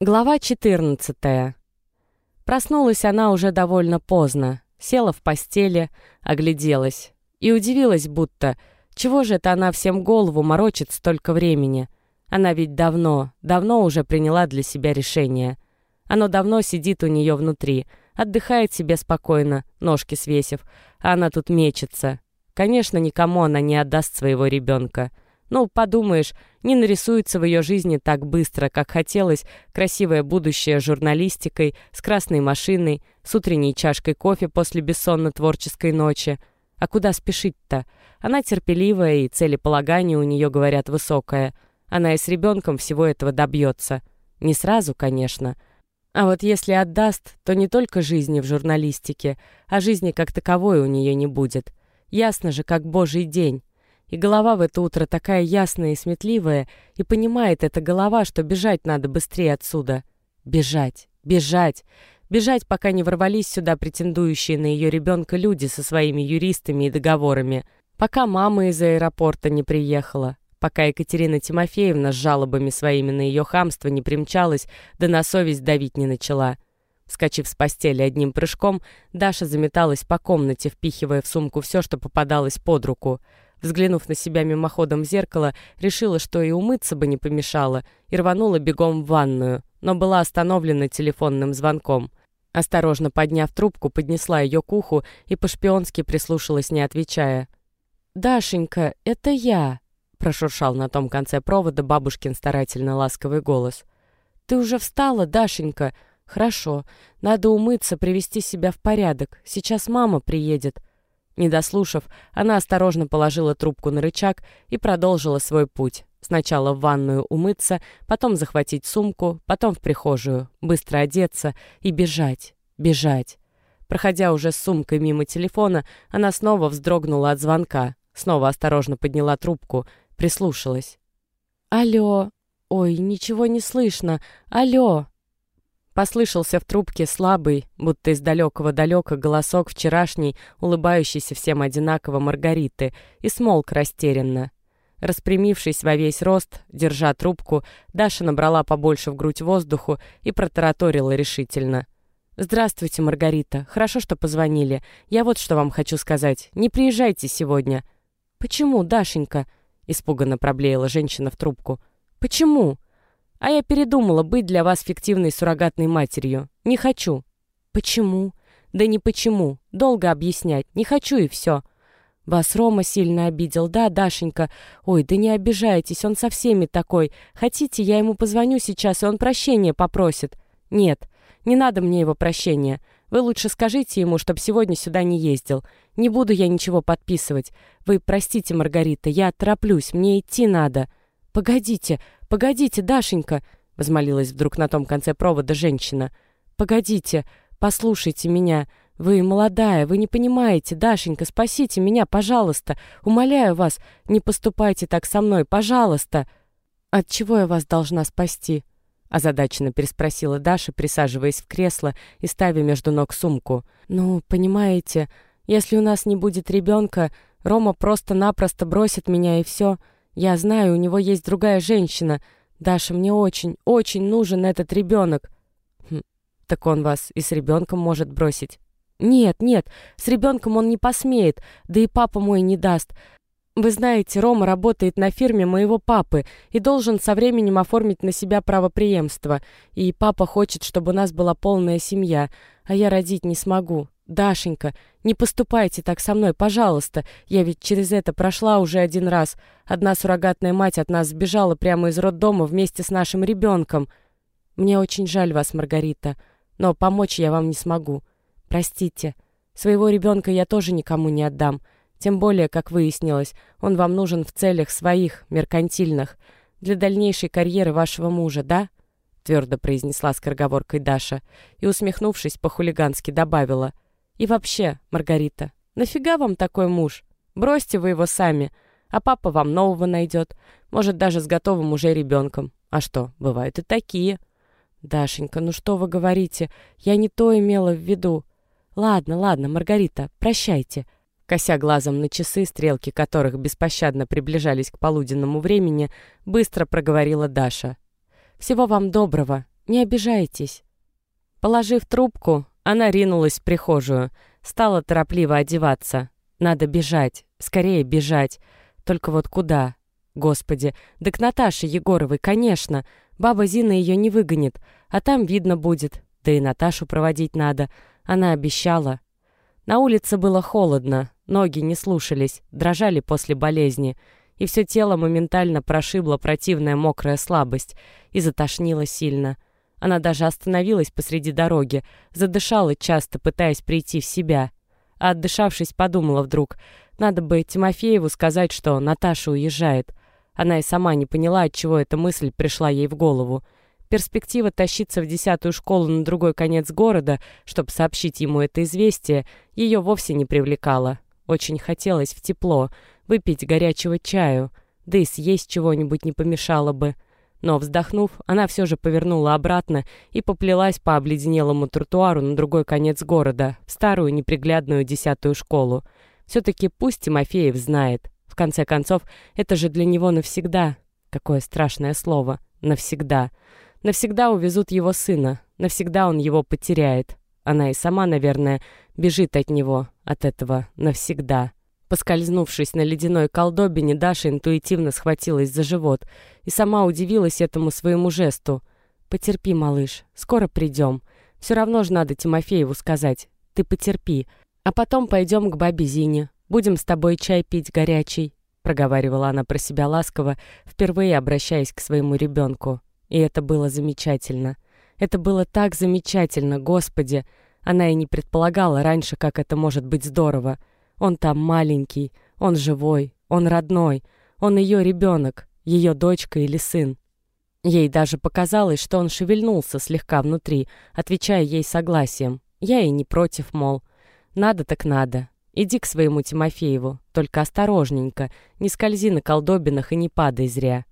Глава 14. Проснулась она уже довольно поздно, села в постели, огляделась и удивилась, будто чего же это она всем голову морочит столько времени. Она ведь давно, давно уже приняла для себя решение. Оно давно сидит у нее внутри, отдыхает себе спокойно, ножки свесив, а она тут мечется. Конечно, никому она не отдаст своего ребенка. Ну, подумаешь, не нарисуется в ее жизни так быстро, как хотелось, красивое будущее журналистикой, с красной машиной, с утренней чашкой кофе после бессонно-творческой ночи. А куда спешить-то? Она терпеливая, и целеполагание у нее, говорят, высокое. Она и с ребенком всего этого добьется. Не сразу, конечно. А вот если отдаст, то не только жизни в журналистике, а жизни как таковой у нее не будет. Ясно же, как божий день. И голова в это утро такая ясная и сметливая, и понимает эта голова, что бежать надо быстрее отсюда. Бежать, бежать, бежать, пока не ворвались сюда претендующие на ее ребенка люди со своими юристами и договорами, пока мама из аэропорта не приехала, пока Екатерина Тимофеевна с жалобами своими на ее хамство не примчалась, да на совесть давить не начала. Вскочив с постели одним прыжком, Даша заметалась по комнате, впихивая в сумку все, что попадалось под руку — Взглянув на себя мимоходом в зеркало, решила, что и умыться бы не помешало, и рванула бегом в ванную, но была остановлена телефонным звонком. Осторожно подняв трубку, поднесла ее к уху и по-шпионски прислушалась, не отвечая. «Дашенька, это я!» — прошуршал на том конце провода бабушкин старательно ласковый голос. «Ты уже встала, Дашенька? Хорошо. Надо умыться, привести себя в порядок. Сейчас мама приедет. Не дослушав, она осторожно положила трубку на рычаг и продолжила свой путь. Сначала в ванную умыться, потом захватить сумку, потом в прихожую, быстро одеться и бежать, бежать. Проходя уже с сумкой мимо телефона, она снова вздрогнула от звонка, снова осторожно подняла трубку, прислушалась. «Алло! Ой, ничего не слышно! Алло!» Послышался в трубке слабый, будто из далекого-далека голосок вчерашней, улыбающейся всем одинаково Маргариты, и смолк растерянно. Распрямившись во весь рост, держа трубку, Даша набрала побольше в грудь воздуху и протараторила решительно. «Здравствуйте, Маргарита. Хорошо, что позвонили. Я вот что вам хочу сказать. Не приезжайте сегодня». «Почему, Дашенька?» — испуганно проблеяла женщина в трубку. «Почему?» А я передумала быть для вас фиктивной суррогатной матерью. Не хочу. Почему? Да не почему. Долго объяснять. Не хочу и все. Вас Рома сильно обидел, да, Дашенька? Ой, да не обижайтесь, он со всеми такой. Хотите, я ему позвоню сейчас, и он прощения попросит? Нет, не надо мне его прощения. Вы лучше скажите ему, чтоб сегодня сюда не ездил. Не буду я ничего подписывать. Вы простите, Маргарита, я тороплюсь, мне идти надо. Погодите, «Погодите, Дашенька!» — возмолилась вдруг на том конце провода женщина. «Погодите, послушайте меня. Вы молодая, вы не понимаете. Дашенька, спасите меня, пожалуйста. Умоляю вас, не поступайте так со мной, пожалуйста!» «От чего я вас должна спасти?» — озадаченно переспросила Даша, присаживаясь в кресло и ставя между ног сумку. «Ну, понимаете, если у нас не будет ребенка, Рома просто-напросто бросит меня и все. Я знаю, у него есть другая женщина. Даша, мне очень, очень нужен этот ребенок. Хм, так он вас и с ребенком может бросить. Нет, нет, с ребенком он не посмеет, да и папа мой не даст. Вы знаете, Рома работает на фирме моего папы и должен со временем оформить на себя правопреемство. И папа хочет, чтобы у нас была полная семья, а я родить не смогу. «Дашенька, не поступайте так со мной, пожалуйста. Я ведь через это прошла уже один раз. Одна суррогатная мать от нас сбежала прямо из роддома вместе с нашим ребенком. Мне очень жаль вас, Маргарита, но помочь я вам не смогу. Простите. Своего ребенка я тоже никому не отдам. Тем более, как выяснилось, он вам нужен в целях своих, меркантильных, для дальнейшей карьеры вашего мужа, да?» твердо произнесла скороговоркой Даша и, усмехнувшись, по-хулигански добавила — и вообще, Маргарита, нафига вам такой муж? Бросьте вы его сами, а папа вам нового найдет. Может, даже с готовым уже ребенком. А что, бывают и такие. Дашенька, ну что вы говорите? Я не то имела в виду. Ладно, ладно, Маргарита, прощайте. Кося глазом на часы, стрелки которых беспощадно приближались к полуденному времени, быстро проговорила Даша. «Всего вам доброго. не обижайтесь». Положив трубку, она ринулась в прихожую, стала торопливо одеваться. Надо бежать, скорее бежать. Только вот куда? Господи, да к Наташе Егоровой, конечно. Баба Зина ее не выгонит, а там видно будет. Да и Наташу проводить надо. Она обещала. На улице было холодно, ноги не слушались, дрожали после болезни, и все тело моментально прошибла противная мокрая слабость и затошнило сильно. Она даже остановилась посреди дороги, задышала часто, пытаясь прийти в себя. А отдышавшись, подумала вдруг, надо бы Тимофееву сказать, что Наташа уезжает. Она и сама не поняла, от чего эта мысль пришла ей в голову. Перспектива тащиться в десятую школу на другой конец города, чтобы сообщить ему это известие, ее вовсе не привлекала. Очень хотелось в тепло, выпить горячего чаю, да и съесть чего-нибудь не помешало бы. Но, вздохнув, она все же повернула обратно и поплелась по обледенелому тротуару на другой конец города, в старую неприглядную десятую школу. Все-таки пусть Тимофеев знает. В конце концов, это же для него навсегда. Какое страшное слово. Навсегда. Навсегда увезут его сына. Навсегда он его потеряет. Она и сама, наверное, бежит от него, от этого навсегда. Поскользнувшись на ледяной колдобине, Даша интуитивно схватилась за живот и сама удивилась этому своему жесту. «Потерпи, малыш, скоро придем. Все равно же надо Тимофееву сказать. Ты потерпи. А потом пойдем к бабе Зине. Будем с тобой чай пить горячий», — проговаривала она про себя ласково, впервые обращаясь к своему ребенку. И это было замечательно. Это было так замечательно, Господи! Она и не предполагала раньше, как это может быть здорово. Он там маленький, он живой, он родной, он ее ребенок, ее дочка или сын. Ей даже показалось, что он шевельнулся слегка внутри, отвечая ей согласием. Я и не против, мол. Надо так надо. Иди к своему Тимофееву, только осторожненько, не скользи на колдобинах и не падай зря.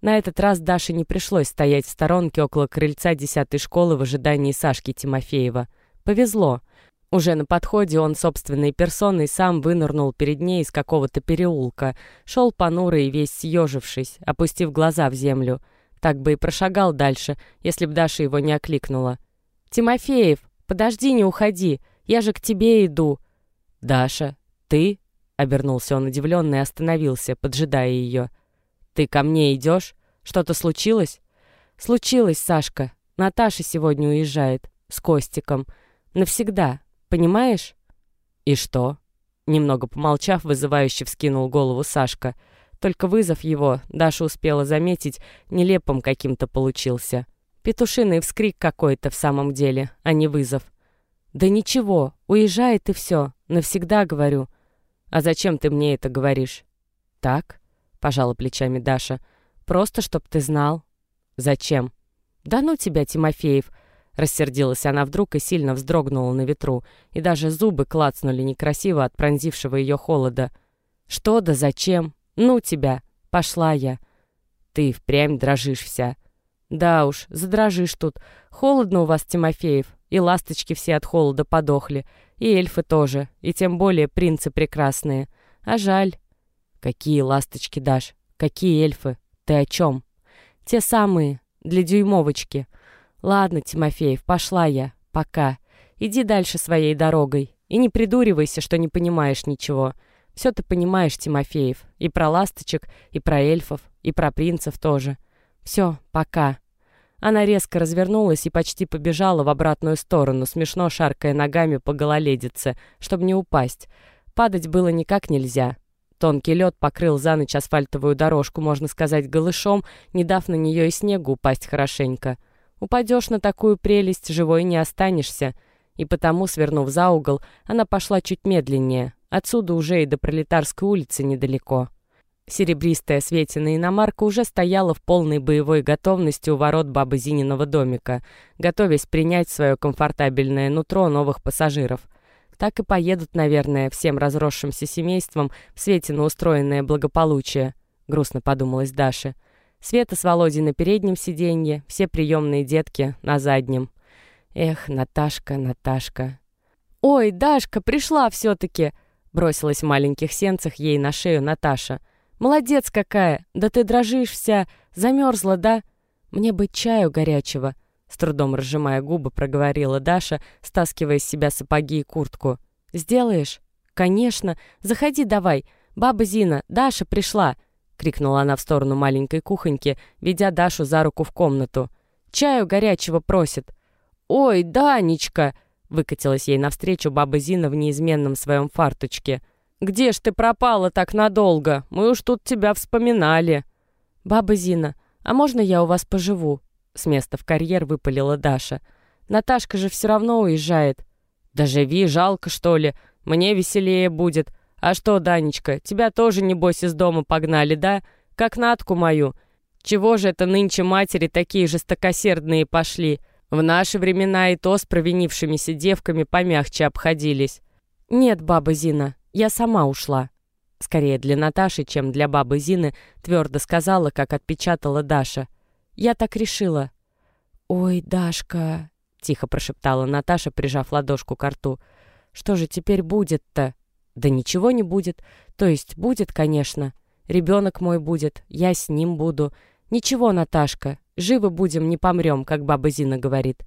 На этот раз Даше не пришлось стоять в сторонке около крыльца десятой школы в ожидании Сашки Тимофеева. Повезло. Уже на подходе он собственной персоной сам вынырнул перед ней из какого-то переулка, шел понурый весь съежившись, опустив глаза в землю. Так бы и прошагал дальше, если б Даша его не окликнула. «Тимофеев, подожди, не уходи!» Я же к тебе иду». «Даша, ты?» — обернулся он удивленно и остановился, поджидая ее. «Ты ко мне идешь? Что-то случилось?» «Случилось, Сашка. Наташа сегодня уезжает. С Костиком. Навсегда. Понимаешь?» «И что?» Немного помолчав, вызывающе вскинул голову Сашка. Только вызов его, Даша успела заметить, нелепым каким-то получился. Петушиный вскрик какой-то в самом деле, а не вызов. «Да ничего, уезжает и все, навсегда говорю». «А зачем ты мне это говоришь?» «Так», — пожала плечами Даша, — «просто чтоб ты знал». «Зачем?» «Да ну тебя, Тимофеев!» Рассердилась она вдруг и сильно вздрогнула на ветру, и даже зубы клацнули некрасиво от пронзившего ее холода. «Что да зачем? Ну тебя! Пошла я!» «Ты впрямь дрожишь вся!» «Да уж, задрожишь тут. Холодно у вас, Тимофеев. И ласточки все от холода подохли. И эльфы тоже. И тем более принцы прекрасные. А жаль. Какие ласточки дашь? Какие эльфы? Ты о чем? Те самые. Для дюймовочки. Ладно, Тимофеев, пошла я. Пока. Иди дальше своей дорогой. И не придуривайся, что не понимаешь ничего. Все ты понимаешь, Тимофеев. И про ласточек, и про эльфов, и про принцев тоже. Все, пока. Она резко развернулась и почти побежала в обратную сторону, смешно шаркая ногами по гололедице, чтобы не упасть. Падать было никак нельзя. Тонкий лед покрыл за ночь асфальтовую дорожку, можно сказать, голышом, не дав на нее и снегу упасть хорошенько. Упадешь на такую прелесть, живой не останешься. И потому, свернув за угол, она пошла чуть медленнее. Отсюда уже и до Пролетарской улицы недалеко. Серебристая Светина иномарка уже стояла в полной боевой готовности у ворот бабы Зининого домика, готовясь принять свое комфортабельное нутро новых пассажиров. Так и поедут, наверное, всем разросшимся семейством в Светино устроенное благополучие, грустно подумалась Даша. Света с Володей на переднем сиденье, все приемные детки на заднем. Эх, Наташка, Наташка. «Ой, Дашка, пришла все-таки!» бросилась в маленьких сенцах ей на шею Наташа — «Молодец какая! Да ты дрожишь вся! Замерзла, да? Мне бы чаю горячего!» с трудом разжимая губы, проговорила Даша, стаскивая с себя сапоги и куртку. «Сделаешь?» «Конечно. Заходи давай. Баба Зина, Даша пришла!» — крикнула она в сторону маленькой кухоньки, ведя Дашу за руку в комнату. «Чаю горячего просит». «Ой, Данечка!» — выкатилась ей навстречу баба Зина в неизменном своем фарточке. «Где ж ты пропала так надолго? Мы уж тут тебя вспоминали». «Баба Зина, а можно я у вас поживу?» С места в карьер выпалила Даша. «Наташка же все равно уезжает». «Да живи, жалко, что ли? Мне веселее будет. А что, Данечка, тебя тоже, небось, из дома погнали, да? Как Натку мою. Чего же это нынче матери такие жестокосердные пошли? В наши времена и то с провинившимися девками помягче обходились». «Нет, баба Зина, я сама ушла». Скорее для Наташи, чем для бабы Зины, твердо сказала, как отпечатала Даша. «Я так решила». «Ой, Дашка», — тихо прошептала Наташа, прижав ладошку к рту. «Что же теперь будет-то?» «Да ничего не будет. То есть будет, конечно. Ребенок мой будет, я с ним буду. Ничего, Наташка, живы будем, не помрем, как баба Зина говорит».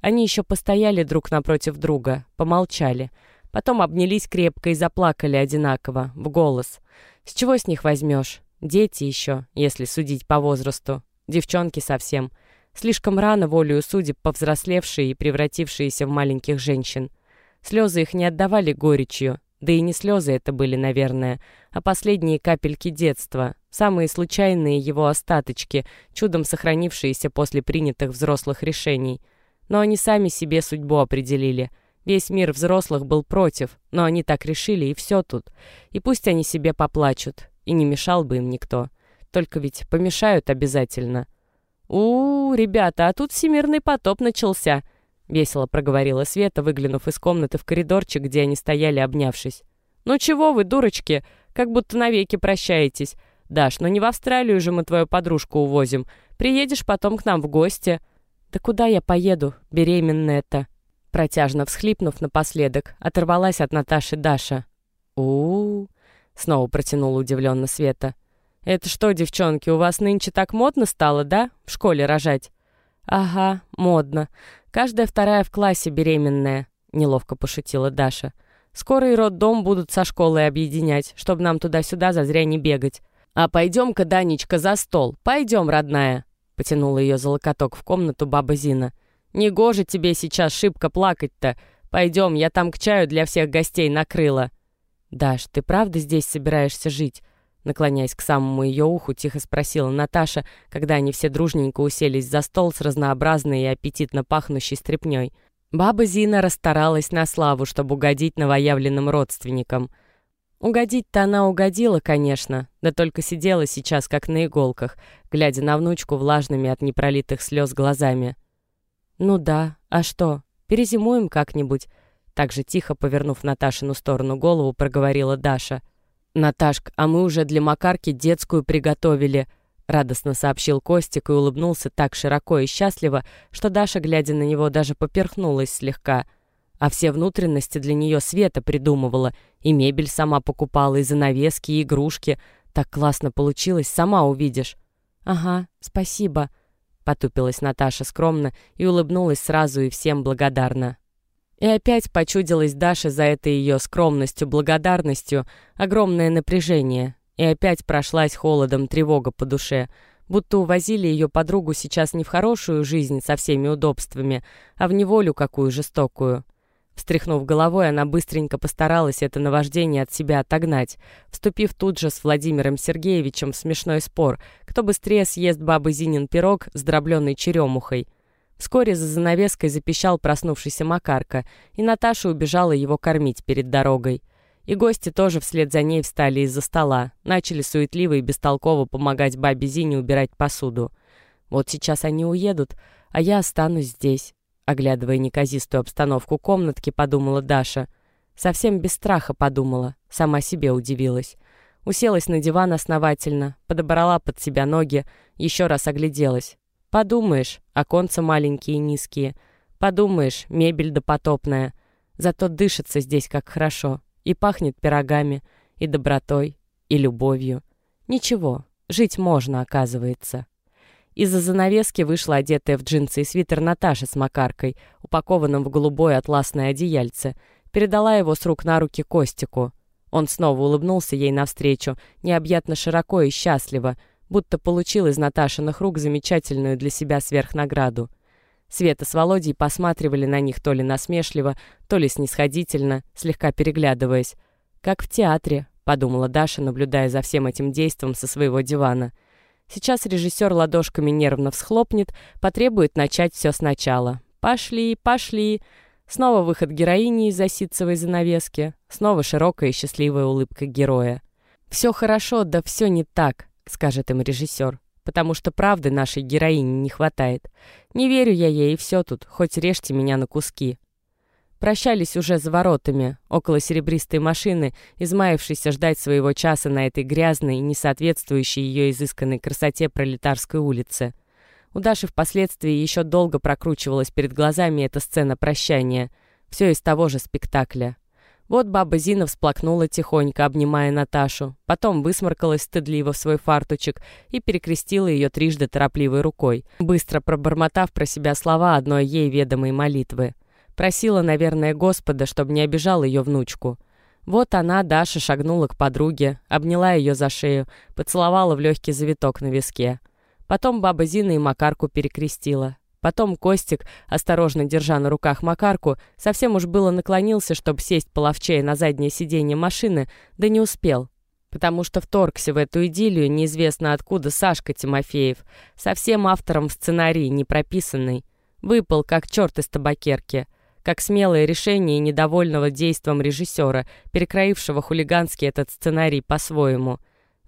Они еще постояли друг напротив друга, помолчали — Потом обнялись крепко и заплакали одинаково, в голос. С чего с них возьмешь? Дети еще, если судить по возрасту. Девчонки совсем. Слишком рано волею судеб повзрослевшие и превратившиеся в маленьких женщин. Слезы их не отдавали горечью, да и не слезы это были, наверное, а последние капельки детства, самые случайные его остаточки, чудом сохранившиеся после принятых взрослых решений. Но они сами себе судьбу определили — Весь мир взрослых был против, но они так решили, и все тут. И пусть они себе поплачут, и не мешал бы им никто. Только ведь помешают обязательно. у, -у ребята, а тут всемирный потоп начался!» — весело проговорила Света, выглянув из комнаты в коридорчик, где они стояли, обнявшись. «Ну чего вы, дурочки, как будто навеки прощаетесь. Даш, ну не в Австралию же мы твою подружку увозим. Приедешь потом к нам в гости». «Да куда я поеду, беременная-то?» Протяжно всхлипнув напоследок, оторвалась от Наташи Даша. у у, снова протянула удивленно Света. «Это что, девчонки, у вас нынче так модно стало, да, в школе рожать?» «Ага, модно. Каждая вторая в классе беременная», — неловко пошутила Даша. «Скоро и роддом будут со школой объединять, чтобы нам туда-сюда зазря не бегать. А пойдем-ка, Данечка, за стол. Пойдем, родная», — потянула ее за локоток в комнату баба Зина. Негоже тебе сейчас шибко плакать-то. Пойдем, я там к чаю для всех гостей накрыла». «Даш, ты правда здесь собираешься жить?» Наклоняясь к самому ее уху, тихо спросила Наташа, когда они все дружненько уселись за стол с разнообразной и аппетитно пахнущей стряпней. Баба Зина расстаралась на славу, чтобы угодить новоявленным родственникам. Угодить-то она угодила, конечно, да только сидела сейчас как на иголках, глядя на внучку влажными от непролитых слез глазами. «Ну да, а что, перезимуем как-нибудь?» Так же тихо, повернув Наташину сторону голову, проговорила Даша. «Наташка, а мы уже для Макарки детскую приготовили», радостно сообщил Костик и улыбнулся так широко и счастливо, что Даша, глядя на него, даже поперхнулась слегка. А все внутренности для нее Света придумывала, и мебель сама покупала, и занавески, и игрушки. Так классно получилось, сама увидишь. «Ага, спасибо», Потупилась Наташа скромно и улыбнулась сразу и всем благодарна. И опять почудилась Даша за этой ее скромностью, благодарностью, огромное напряжение. И опять прошлась холодом тревога по душе, будто увозили ее подругу сейчас не в хорошую жизнь со всеми удобствами, а в неволю какую жестокую. Встряхнув головой, она быстренько постаралась это наваждение от себя отогнать, вступив тут же с Владимиром Сергеевичем в смешной спор, кто быстрее съест бабы Зинин пирог с дробленной черемухой. Вскоре за занавеской запищал проснувшийся Макарка, и Наташа убежала его кормить перед дорогой. И гости тоже вслед за ней встали из-за стола, начали суетливо и бестолково помогать бабе Зине убирать посуду. Вот сейчас они уедут, а я останусь здесь. Оглядывая неказистую обстановку комнатки, подумала Даша. Совсем без страха подумала, сама себе удивилась. Уселась на диван основательно, подобрала под себя ноги, еще раз огляделась. Подумаешь, оконца маленькие и низкие. Подумаешь, мебель допотопная. Зато дышится здесь как хорошо. И пахнет пирогами, и добротой, и любовью. Ничего, жить можно, оказывается. Из-за занавески вышла одетая в джинсы и свитер Наташа с Макаркой, упакованным в голубое атласное одеяльце. Передала его с рук на руки Костику. Он снова улыбнулся ей навстречу, необъятно широко и счастливо, будто получил из Наташиных рук замечательную для себя сверхнаграду. Света с Володей посматривали на них то ли насмешливо, то ли снисходительно, слегка переглядываясь. «Как в театре», — подумала Даша, наблюдая за всем этим действом со своего дивана. Сейчас режиссер ладошками нервно всхлопнет, потребует начать все сначала. «Пошли, пошли!» Снова выход героини из-за занавески, снова широкая и счастливая улыбка героя. «Все хорошо, да все не так», — скажет им режиссер, «потому что правды нашей героине не хватает. Не верю я ей, и все тут, хоть режьте меня на куски». Прощались уже за воротами, около серебристой машины, измаявшейся ждать своего часа на этой грязной, не соответствующей ее изысканной красоте пролетарской улице. У Даши впоследствии еще долго прокручивалась перед глазами эта сцена прощания. Все из того же спектакля. Вот баба Зина всплакнула тихонько, обнимая Наташу, потом высморкалась стыдливо в свой фартучек и перекрестила ее трижды торопливой рукой, быстро пробормотав про себя слова одной ей ведомой молитвы. Просила, наверное, Господа, чтобы не обижал ее внучку. Вот она, Даша, шагнула к подруге, обняла ее за шею, поцеловала в легкий завиток на виске. Потом баба Зина и Макарку перекрестила. Потом Костик, осторожно держа на руках Макарку, совсем уж было наклонился, чтобы сесть половчее на заднее сиденье машины, да не успел. Потому что вторгся в эту идиллию неизвестно откуда Сашка Тимофеев, совсем автором в сценарии не прописанный. Выпал, как черт из табакерки — как смелое решение недовольного действом режиссера, перекроившего хулиганский этот сценарий по-своему.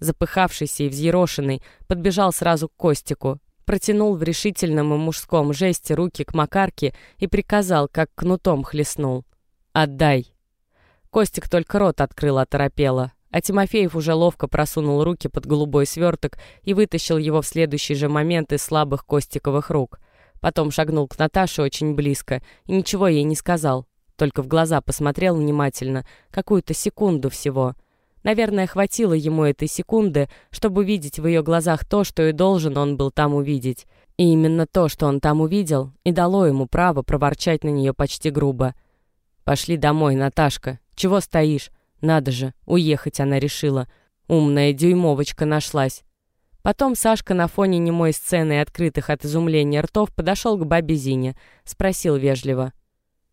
Запыхавшийся и взъерошенный, подбежал сразу к Костику, протянул в решительном и мужском жесте руки к Макарке и приказал, как кнутом хлестнул. «Отдай!» Костик только рот открыл оторопело, а Тимофеев уже ловко просунул руки под голубой сверток и вытащил его в следующий же момент из слабых Костиковых рук — Потом шагнул к Наташе очень близко и ничего ей не сказал. Только в глаза посмотрел внимательно, какую-то секунду всего. Наверное, хватило ему этой секунды, чтобы увидеть в ее глазах то, что и должен он был там увидеть. И именно то, что он там увидел, и дало ему право проворчать на нее почти грубо. «Пошли домой, Наташка. Чего стоишь? Надо же, уехать она решила. Умная дюймовочка нашлась. Потом Сашка на фоне немой сцены открытых от изумления ртов подошел к бабе Зине, спросил вежливо.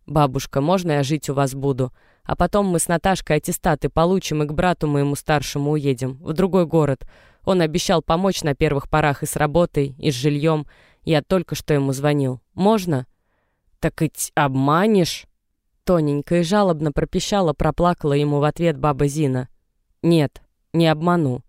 «Бабушка, можно я жить у вас буду? А потом мы с Наташкой аттестаты получим и к брату моему старшему уедем, в другой город. Он обещал помочь на первых порах и с работой, и с жильем. Я только что ему звонил. Можно?» «Так ведь обманешь?» Тоненько и жалобно пропищала, проплакала ему в ответ баба Зина. «Нет, не обману.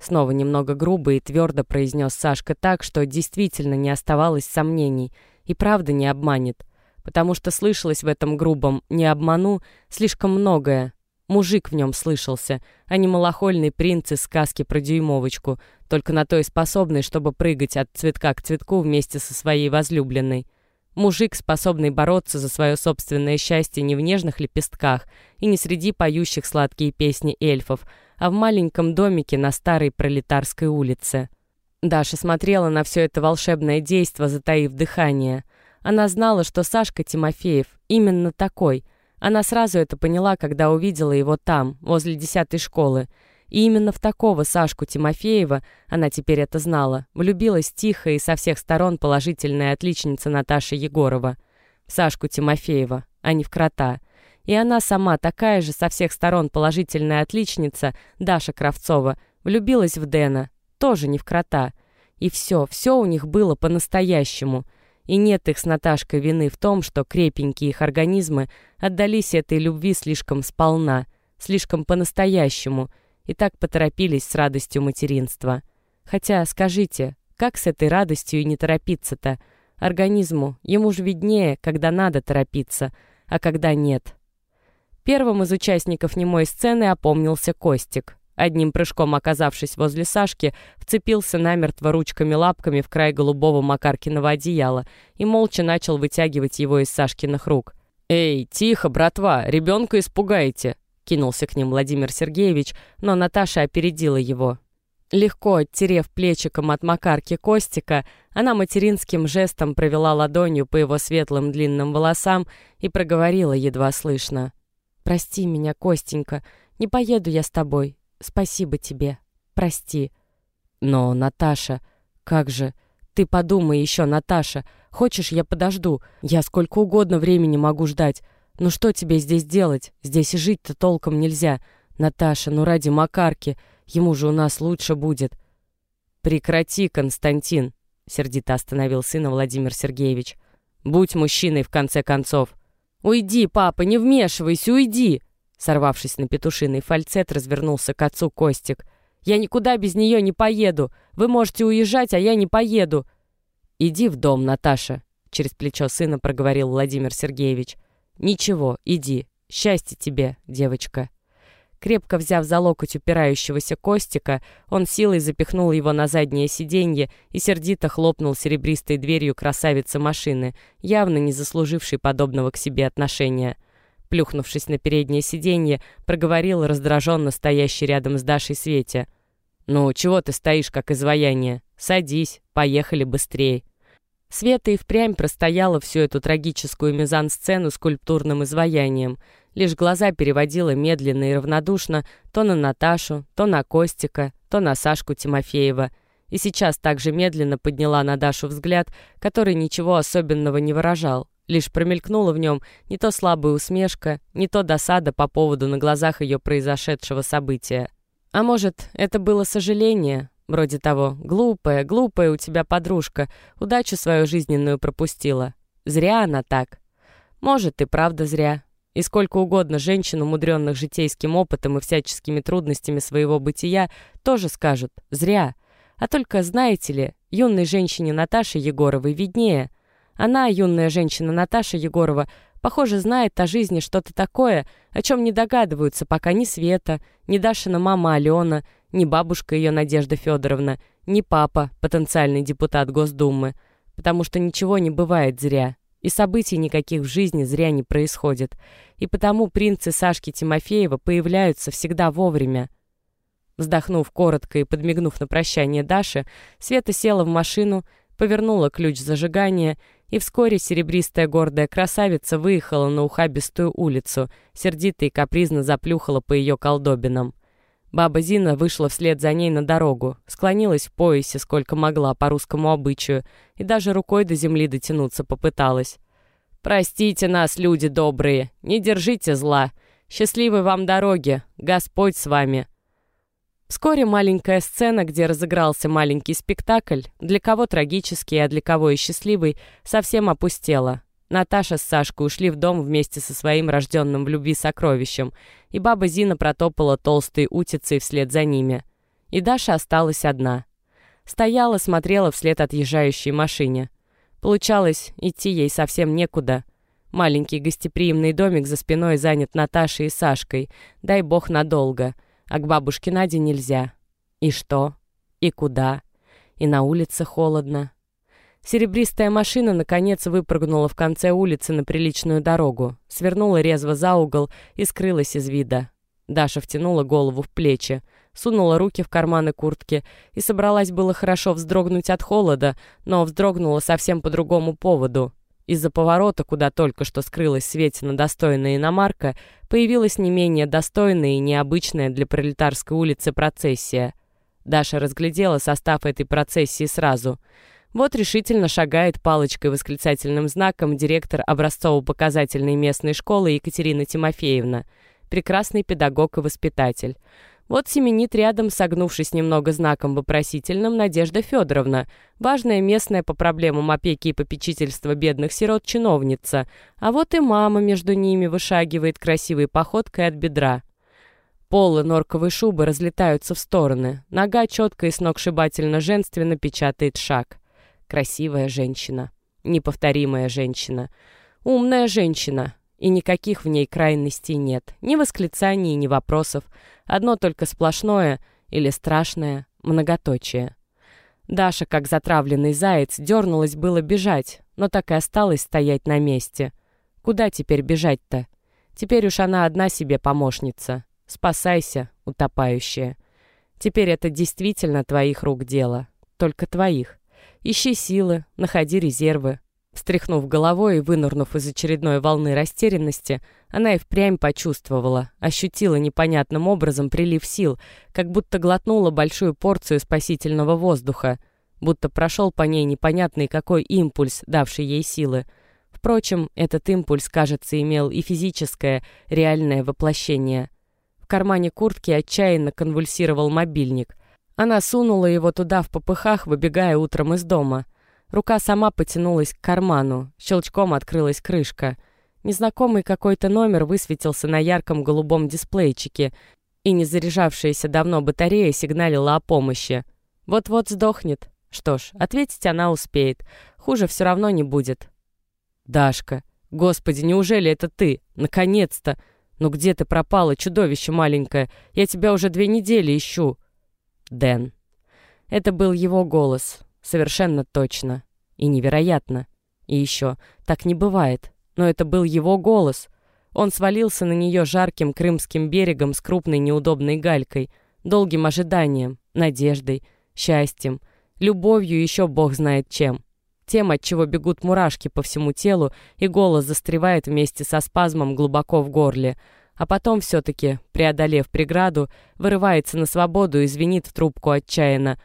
Снова немного грубо и твердо произнес Сашка так, что действительно не оставалось сомнений. И правда не обманет. Потому что слышалось в этом грубом «не обману» слишком многое. Мужик в нем слышался, а не малохольный принц из сказки про дюймовочку, только на то и способный, чтобы прыгать от цветка к цветку вместе со своей возлюбленной. Мужик, способный бороться за свое собственное счастье не в нежных лепестках и не среди поющих сладкие песни эльфов, а в маленьком домике на старой пролетарской улице. Даша смотрела на все это волшебное действо, затаив дыхание. Она знала, что Сашка Тимофеев именно такой. Она сразу это поняла, когда увидела его там, возле десятой школы. И именно в такого Сашку Тимофеева, она теперь это знала, влюбилась тихо и со всех сторон положительная отличница Наташа Егорова. В Сашку Тимофеева, а не в крота — и она сама, такая же со всех сторон положительная отличница, Даша Кравцова, влюбилась в Дэна, тоже не в крота. И все, все у них было по-настоящему. И нет их с Наташкой вины в том, что крепенькие их организмы отдались этой любви слишком сполна, слишком по-настоящему, и так поторопились с радостью материнства. Хотя, скажите, как с этой радостью и не торопиться-то? Организму, ему же виднее, когда надо торопиться, а когда нет. Первым из участников немой сцены опомнился Костик. Одним прыжком оказавшись возле Сашки, вцепился намертво ручками-лапками в край голубого Макаркиного одеяла и молча начал вытягивать его из Сашкиных рук. «Эй, тихо, братва, ребенка испугаете!» Кинулся к ним Владимир Сергеевич, но Наташа опередила его. Легко оттерев плечиком от макарки Костика, она материнским жестом провела ладонью по его светлым длинным волосам и проговорила едва слышно. «Прости меня, Костенька, не поеду я с тобой. Спасибо тебе. Прости». «Но, Наташа, как же...» «Ты подумай еще, Наташа. Хочешь, я подожду? Я сколько угодно времени могу ждать. Ну что тебе здесь делать? Здесь и жить-то толком нельзя. Наташа, ну ради Макарки. Ему же у нас лучше будет». «Прекрати, Константин», — сердито остановил сына Владимир Сергеевич. «Будь мужчиной, в конце концов». «Уйди, папа, не вмешивайся, уйди!» Сорвавшись на петушиный фальцет, развернулся к отцу Костик. Я никуда без нее не поеду. Вы можете уезжать, а я не поеду». «Иди в дом, Наташа», — через плечо сына проговорил Владимир Сергеевич. «Ничего, иди. Счастья тебе, девочка». Крепко взяв за локоть упирающегося Костика, он силой запихнул его на заднее сиденье и сердито хлопнул серебристой дверью красавицы машины, явно не заслужившей подобного к себе отношения плюхнувшись на переднее сиденье, проговорил раздраженно стоящий рядом с Дашей Свете. «Ну, чего ты стоишь, как изваяние? Садись, поехали быстрее». Света и впрямь простояла всю эту трагическую мизансцену скульптурным изваянием. Лишь глаза переводила медленно и равнодушно то на Наташу, то на Костика, то на Сашку Тимофеева. И сейчас также медленно подняла на Дашу взгляд, который ничего особенного не выражал. Лишь промелькнула в нем не то слабая усмешка, не то досада по поводу на глазах ее произошедшего события. А может, это было сожаление, вроде того «глупая, глупая у тебя подружка, удачу свою жизненную пропустила». Зря она так. Может, и правда зря. И сколько угодно женщин, умудренных житейским опытом и всяческими трудностями своего бытия, тоже скажут «зря». А только, знаете ли, юной женщине Наташе Егоровой виднее – она, юная женщина Наташа Егорова, похоже, знает о жизни что-то такое, о чем не догадываются пока ни Света, ни Дашина мама Алена, ни бабушка ее Надежда Федоровна, ни папа, потенциальный депутат Госдумы. Потому что ничего не бывает зря. И событий никаких в жизни зря не происходит. И потому принцы Сашки Тимофеева появляются всегда вовремя. Вздохнув коротко и подмигнув на прощание Даше, Света села в машину, повернула ключ зажигания и вскоре серебристая гордая красавица выехала на ухабистую улицу, сердито и капризно заплюхала по ее колдобинам. Баба Зина вышла вслед за ней на дорогу, склонилась в поясе, сколько могла, по русскому обычаю, и даже рукой до земли дотянуться попыталась. «Простите нас, люди добрые, не держите зла. Счастливой вам дороги, Господь с вами!» Вскоре маленькая сцена, где разыгрался маленький спектакль, для кого трагический, а для кого и счастливый, совсем опустела. Наташа с Сашкой ушли в дом вместе со своим рожденным в любви сокровищем, и баба Зина протопала толстой утицей вслед за ними. И Даша осталась одна. Стояла, смотрела вслед отъезжающей машине. Получалось, идти ей совсем некуда. Маленький гостеприимный домик за спиной занят Наташей и Сашкой, дай бог надолго — а к бабушке Наде нельзя. И что? И куда? И на улице холодно. Серебристая машина, наконец, выпрыгнула в конце улицы на приличную дорогу, свернула резво за угол и скрылась из вида. Даша втянула голову в плечи, сунула руки в карманы куртки и собралась было хорошо вздрогнуть от холода, но вздрогнула совсем по другому поводу — из-за поворота, куда только что скрылась Светина достойная иномарка, появилась не менее достойная и необычная для пролетарской улицы процессия. Даша разглядела состав этой процессии сразу. Вот решительно шагает палочкой восклицательным знаком директор образцово-показательной местной школы Екатерина Тимофеевна, прекрасный педагог и воспитатель. Вот семенит рядом, согнувшись немного знаком вопросительным, Надежда Федоровна, важная местная по проблемам опеки и попечительства бедных сирот чиновница. А вот и мама между ними вышагивает красивой походкой от бедра. Полы норковой шубы разлетаются в стороны. Нога четко и сногсшибательно женственно печатает шаг. Красивая женщина. Неповторимая женщина. Умная женщина. И никаких в ней крайностей нет. Ни восклицаний, ни вопросов. Одно только сплошное или страшное многоточие. Даша, как затравленный заяц, дернулась было бежать, но так и осталась стоять на месте. Куда теперь бежать-то? Теперь уж она одна себе помощница. Спасайся, утопающая. Теперь это действительно твоих рук дело. Только твоих. Ищи силы, находи резервы. Встряхнув головой и вынырнув из очередной волны растерянности, она и впрямь почувствовала, ощутила непонятным образом прилив сил, как будто глотнула большую порцию спасительного воздуха, будто прошел по ней непонятный какой импульс, давший ей силы. Впрочем, этот импульс, кажется, имел и физическое, реальное воплощение. В кармане куртки отчаянно конвульсировал мобильник. Она сунула его туда в попыхах, выбегая утром из дома. Рука сама потянулась к карману, щелчком открылась крышка. Незнакомый какой-то номер высветился на ярком голубом дисплейчике, и незаряжавшаяся давно батарея сигналила о помощи. Вот-вот сдохнет. Что ж, ответить она успеет. Хуже все равно не будет. «Дашка, господи, неужели это ты? Наконец-то!» «Ну где ты пропала, чудовище маленькое? Я тебя уже две недели ищу!» Дэн. Это был его голос. Совершенно точно. И невероятно. И еще, так не бывает. Но это был его голос. Он свалился на нее жарким крымским берегом с крупной неудобной галькой, долгим ожиданием, надеждой, счастьем, любовью еще бог знает чем. Тем, от чего бегут мурашки по всему телу, и голос застревает вместе со спазмом глубоко в горле, а потом все-таки, преодолев преграду, вырывается на свободу и звенит в трубку отчаянно.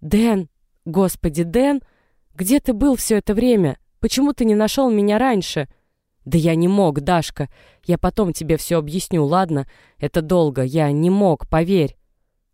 «Дэн! Господи, Дэн! Где ты был все это время? Почему ты не нашел меня раньше?» «Да я не мог, Дашка. Я потом тебе все объясню, ладно? Это долго. Я не мог, поверь».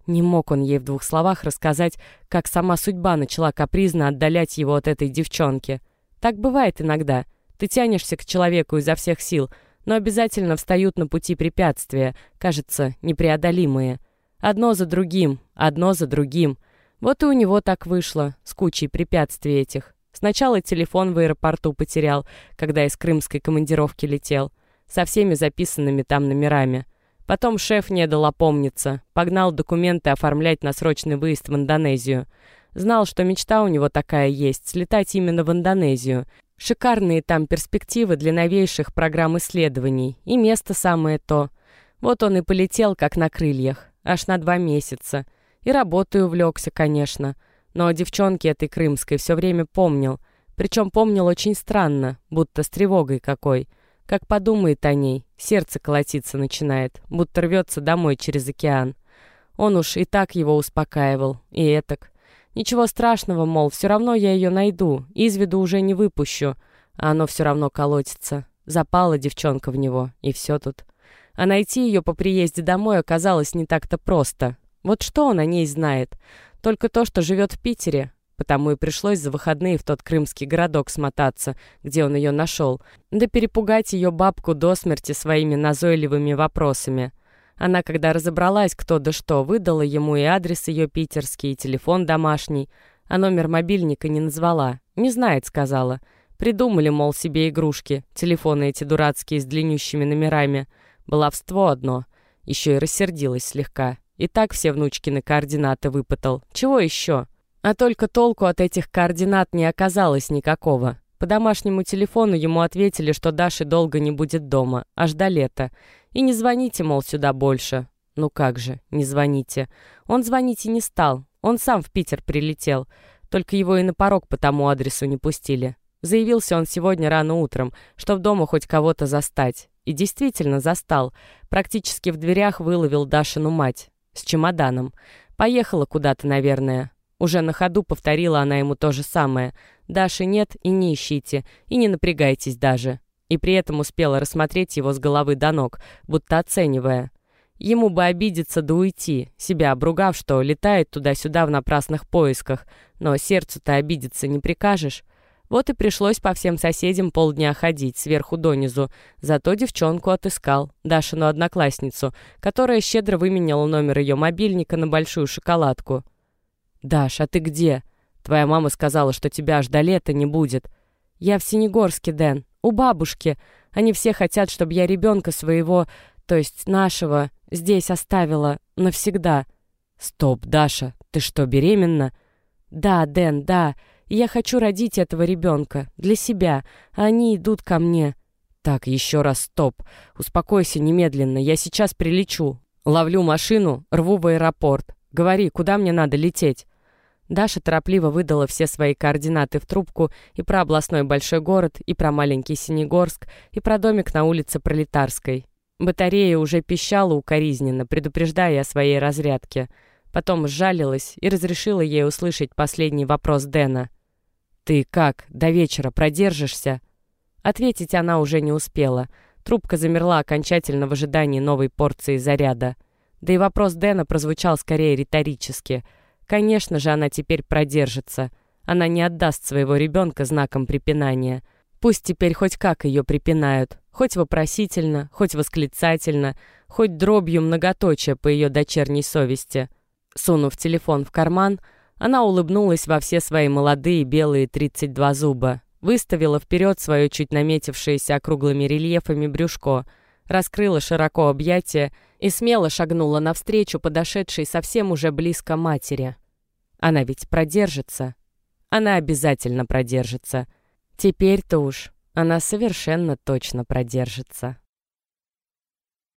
Не мог он ей в двух словах рассказать, как сама судьба начала капризно отдалять его от этой девчонки. Так бывает иногда. Ты тянешься к человеку изо всех сил, но обязательно встают на пути препятствия, кажется, непреодолимые. Одно за другим, одно за другим. Вот и у него так вышло, с кучей препятствий этих. Сначала телефон в аэропорту потерял, когда из крымской командировки летел, со всеми записанными там номерами. Потом шеф не дал опомниться, погнал документы оформлять на срочный выезд в Индонезию. Знал, что мечта у него такая есть, слетать именно в Индонезию. Шикарные там перспективы для новейших программ исследований, и место самое то. Вот он и полетел, как на крыльях, аж на два месяца. И работой увлекся, конечно. Но о девчонке этой крымской все время помнил. Причем помнил очень странно, будто с тревогой какой. Как подумает о ней, сердце колотиться начинает, будто рвется домой через океан. Он уж и так его успокаивал, и этак. Ничего страшного, мол, все равно я ее найду, из виду уже не выпущу. А оно все равно колотится. Запала девчонка в него, и все тут. А найти ее по приезде домой оказалось не так-то просто. Вот что он о ней знает? Только то, что живет в Питере, Потому и пришлось за выходные в тот крымский городок смотаться, где он ее нашел, да перепугать ее бабку до смерти своими назойливыми вопросами. Она, когда разобралась, кто да что, выдала ему и адрес ее питерский, и телефон домашний, а номер мобильника не назвала. Не знает, сказала. Придумали, мол, себе игрушки, телефоны эти дурацкие с длиннющими номерами. Баловство одно. Еще и рассердилась слегка. И так все внучкины координаты выпытал. Чего еще? А только толку от этих координат не оказалось никакого. По домашнему телефону ему ответили, что Даши долго не будет дома, аж до лета. И не звоните, мол, сюда больше. Ну как же, не звоните. Он звонить и не стал. Он сам в Питер прилетел. Только его и на порог по тому адресу не пустили. Заявился он сегодня рано утром, чтоб дома хоть кого-то застать. И действительно застал. Практически в дверях выловил Дашину мать. С чемоданом. Поехала куда-то, наверное. Уже на ходу повторила она ему то же самое. «Даши нет и не ищите, и не напрягайтесь даже». И при этом успела рассмотреть его с головы до ног, будто оценивая. Ему бы обидеться да уйти, себя обругав, что летает туда-сюда в напрасных поисках, но сердцу-то обидеться не прикажешь. Вот и пришлось по всем соседям полдня ходить, сверху донизу. Зато девчонку отыскал, Дашину одноклассницу, которая щедро выменяла номер ее мобильника на большую шоколадку. «Даш, а ты где? Твоя мама сказала, что тебя аж до лета не будет». «Я в Синегорске, Дэн, у бабушки. Они все хотят, чтобы я ребенка своего, то есть нашего, здесь оставила навсегда». «Стоп, Даша, ты что, беременна?» «Да, Дэн, да. Я хочу родить этого ребенка. Для себя. Они идут ко мне». «Так, еще раз стоп. Успокойся немедленно. Я сейчас прилечу. Ловлю машину, рву в аэропорт. Говори, куда мне надо лететь?» Даша торопливо выдала все свои координаты в трубку и про областной большой город, и про маленький Синегорск, и про домик на улице Пролетарской. Батарея уже пищала укоризненно, предупреждая о своей разрядке. Потом сжалилась и разрешила ей услышать последний вопрос Дэна. «Ты как, до вечера продержишься?» Ответить она уже не успела. Трубка замерла окончательно в ожидании новой порции заряда. Да и вопрос Дэна прозвучал скорее риторически — Конечно же, она теперь продержится. Она не отдаст своего ребенка знаком препинания. Пусть теперь хоть как ее припинают, хоть вопросительно, хоть восклицательно, хоть дробью многоточия по ее дочерней совести. Сунув телефон в карман, она улыбнулась во все свои молодые белые 32 зуба, выставила вперед свое чуть наметившееся округлыми рельефами брюшко, раскрыла широко объятия и смело шагнула навстречу подошедшей совсем уже близко матери. Она ведь продержится. Она обязательно продержится. Теперь-то уж она совершенно точно продержится.